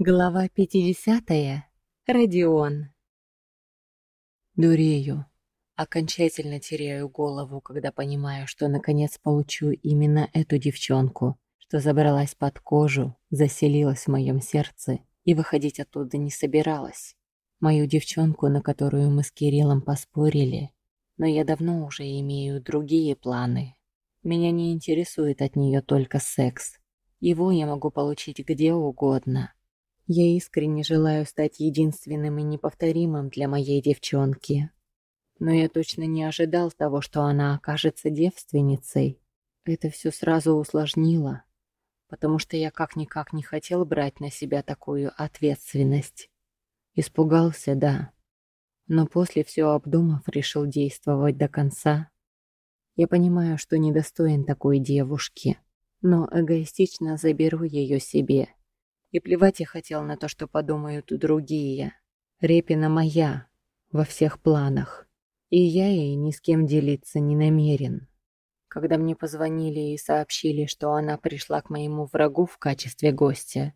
Глава 50. Родион. Дурею. Окончательно теряю голову, когда понимаю, что наконец получу именно эту девчонку, что забралась под кожу, заселилась в моем сердце и выходить оттуда не собиралась. Мою девчонку, на которую мы с Кириллом поспорили. Но я давно уже имею другие планы. Меня не интересует от нее только секс. Его я могу получить где угодно. Я искренне желаю стать единственным и неповторимым для моей девчонки. Но я точно не ожидал того, что она окажется девственницей. Это все сразу усложнило, потому что я как-никак не хотел брать на себя такую ответственность. Испугался, да. Но после все обдумав, решил действовать до конца я понимаю, что недостоин такой девушки, но эгоистично заберу ее себе. И плевать я хотел на то, что подумают другие. Репина моя во всех планах, и я ей ни с кем делиться не намерен. Когда мне позвонили и сообщили, что она пришла к моему врагу в качестве гостя,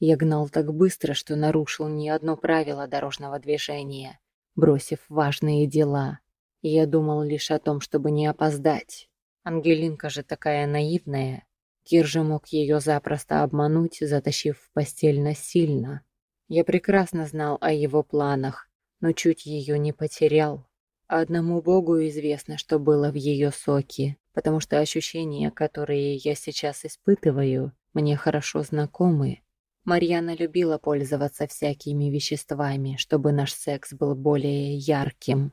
я гнал так быстро, что нарушил ни одно правило дорожного движения, бросив важные дела – я думал лишь о том, чтобы не опоздать. Ангелинка же такая наивная. Кир же мог ее запросто обмануть, затащив в постель насильно. Я прекрасно знал о его планах, но чуть ее не потерял. Одному Богу известно, что было в ее соке, потому что ощущения, которые я сейчас испытываю, мне хорошо знакомы. Марьяна любила пользоваться всякими веществами, чтобы наш секс был более ярким.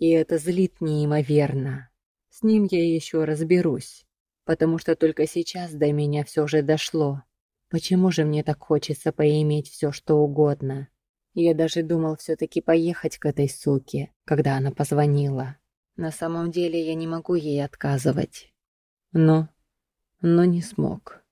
И это злит неимоверно. С ним я еще разберусь, потому что только сейчас до меня все же дошло. Почему же мне так хочется поиметь все, что угодно? Я даже думал все-таки поехать к этой суке, когда она позвонила. На самом деле я не могу ей отказывать. Но... но не смог.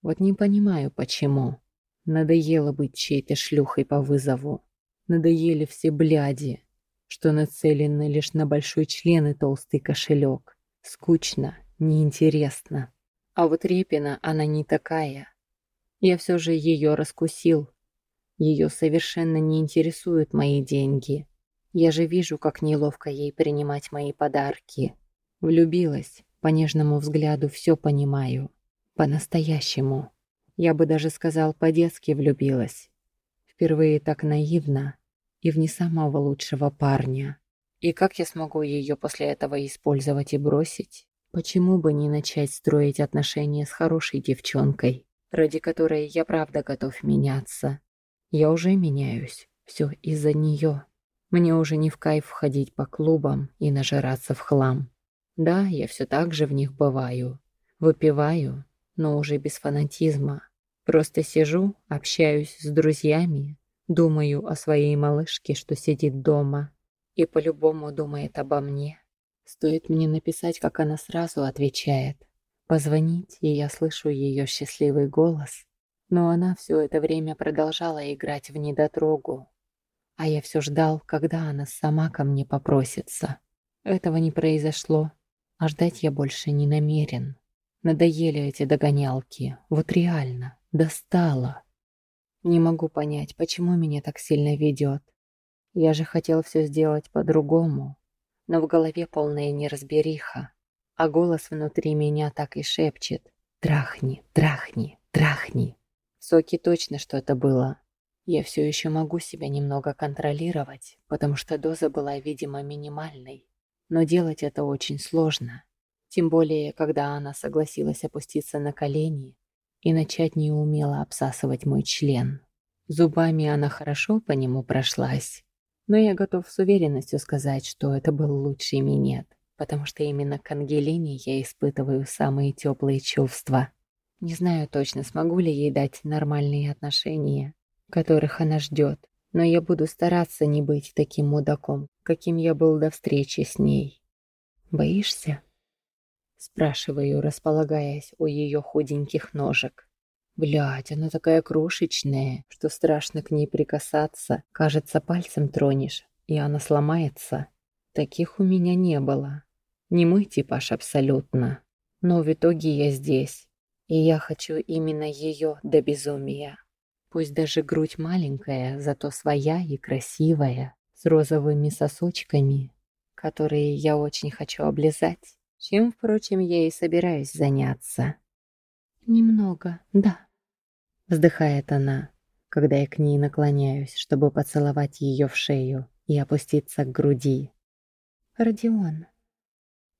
Вот не понимаю, почему. Надоело быть чьей-то шлюхой по вызову. Надоели все бляди что нацелены лишь на большой член и толстый кошелек. Скучно, неинтересно. А вот Репина, она не такая. Я все же ее раскусил. Ее совершенно не интересуют мои деньги. Я же вижу, как неловко ей принимать мои подарки. Влюбилась, по нежному взгляду все понимаю. По-настоящему. Я бы даже сказал, по-детски влюбилась. Впервые так наивно и в не самого лучшего парня. И как я смогу ее после этого использовать и бросить? Почему бы не начать строить отношения с хорошей девчонкой, ради которой я правда готов меняться? Я уже меняюсь. Все из-за нее. Мне уже не в кайф ходить по клубам и нажираться в хлам. Да, я все так же в них бываю. Выпиваю, но уже без фанатизма. Просто сижу, общаюсь с друзьями, Думаю о своей малышке, что сидит дома, и по-любому думает обо мне. Стоит мне написать, как она сразу отвечает. Позвонить, и я слышу ее счастливый голос. Но она все это время продолжала играть в недотрогу. А я все ждал, когда она сама ко мне попросится. Этого не произошло, а ждать я больше не намерен. Надоели эти догонялки, вот реально, достало. Не могу понять, почему меня так сильно ведет. Я же хотел все сделать по-другому, но в голове полная неразбериха, а голос внутри меня так и шепчет «Трахни, трахни, трахни». В соке точно что-то было. Я все еще могу себя немного контролировать, потому что доза была, видимо, минимальной. Но делать это очень сложно. Тем более, когда она согласилась опуститься на колени и начать неумело обсасывать мой член. Зубами она хорошо по нему прошлась, но я готов с уверенностью сказать, что это был лучший минет, потому что именно к Ангелине я испытываю самые теплые чувства. Не знаю точно, смогу ли ей дать нормальные отношения, которых она ждет, но я буду стараться не быть таким мудаком, каким я был до встречи с ней. Боишься? Спрашиваю, располагаясь у ее худеньких ножек. Блядь, она такая крошечная, что страшно к ней прикасаться. Кажется, пальцем тронешь, и она сломается. Таких у меня не было. Не мой типаж абсолютно. Но в итоге я здесь. И я хочу именно ее до безумия. Пусть даже грудь маленькая, зато своя и красивая, с розовыми сосочками, которые я очень хочу облизать, чем, впрочем, я и собираюсь заняться. «Немного, да», — вздыхает она, когда я к ней наклоняюсь, чтобы поцеловать ее в шею и опуститься к груди. «Родион».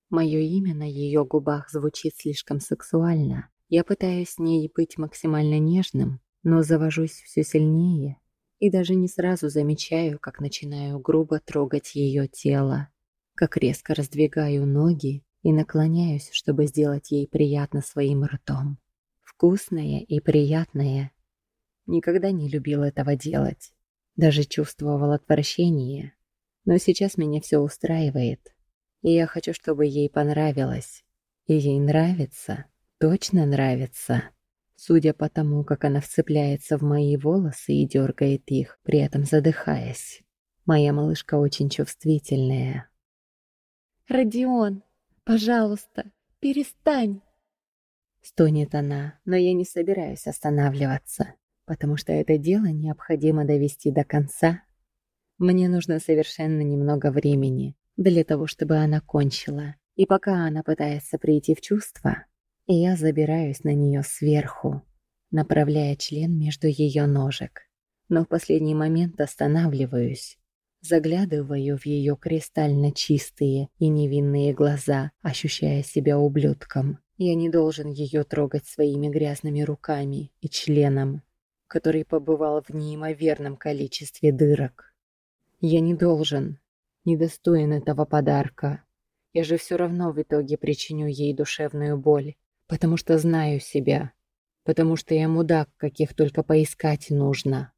Мое имя на ее губах звучит слишком сексуально. Я пытаюсь с ней быть максимально нежным, но завожусь все сильнее и даже не сразу замечаю, как начинаю грубо трогать ее тело, как резко раздвигаю ноги и наклоняюсь, чтобы сделать ей приятно своим ртом. Вкусное и приятное. Никогда не любил этого делать. Даже чувствовал отвращение. Но сейчас меня все устраивает. И я хочу, чтобы ей понравилось. И ей нравится. Точно нравится. Судя по тому, как она вцепляется в мои волосы и дергает их, при этом задыхаясь. Моя малышка очень чувствительная. «Родион, пожалуйста, перестань!» Стонет она, но я не собираюсь останавливаться, потому что это дело необходимо довести до конца. Мне нужно совершенно немного времени для того, чтобы она кончила. И пока она пытается прийти в чувство, я забираюсь на нее сверху, направляя член между ее ножек. Но в последний момент останавливаюсь, заглядываю в ее кристально чистые и невинные глаза, ощущая себя ублюдком. Я не должен ее трогать своими грязными руками и членом, который побывал в неимоверном количестве дырок. Я не должен, недостоин этого подарка. Я же все равно в итоге причиню ей душевную боль потому что знаю себя, потому что я мудак, каких только поискать нужно.